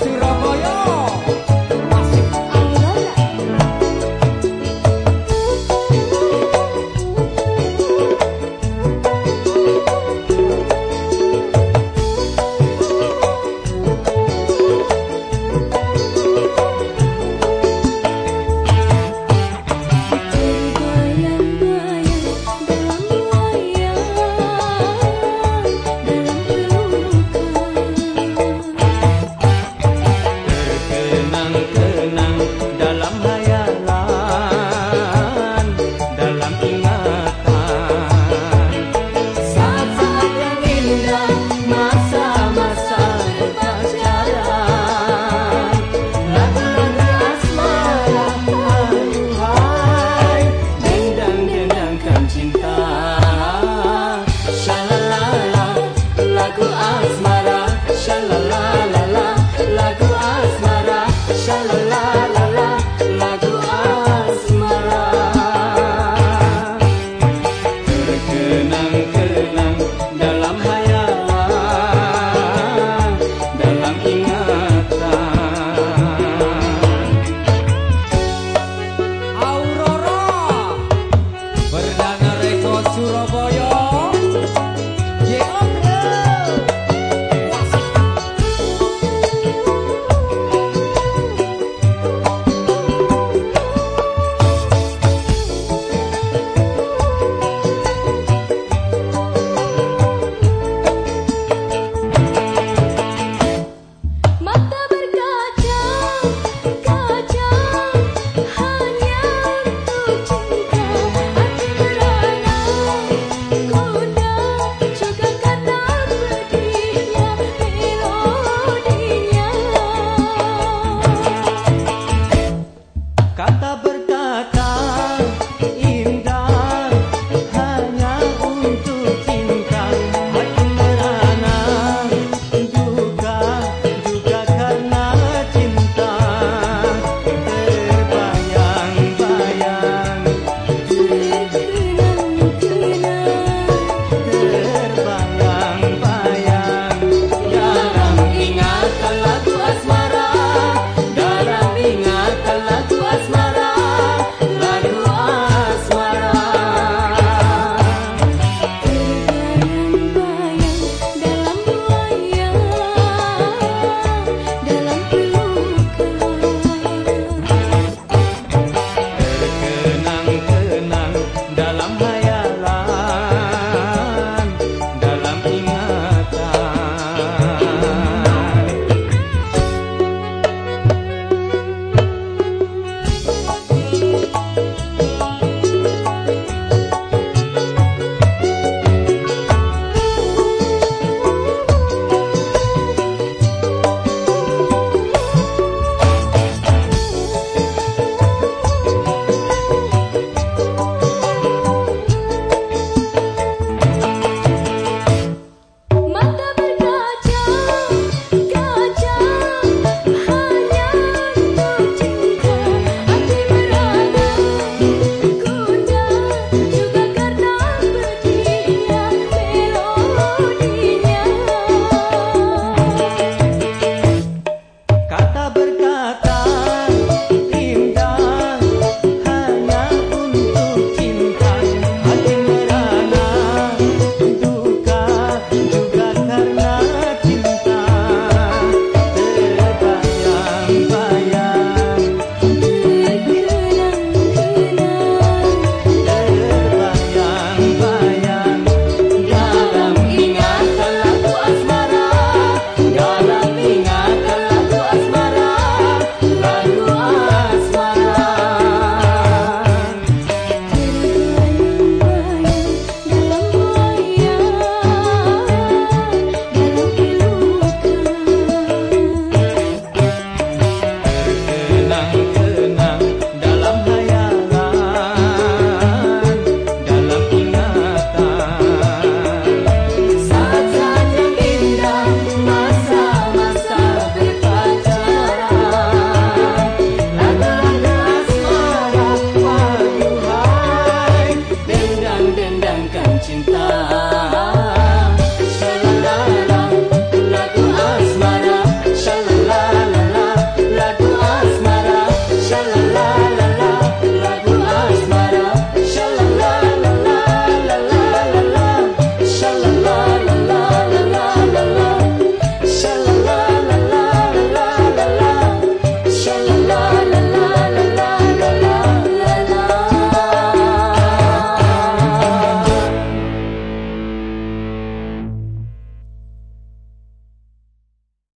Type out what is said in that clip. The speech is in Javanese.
Surabaya.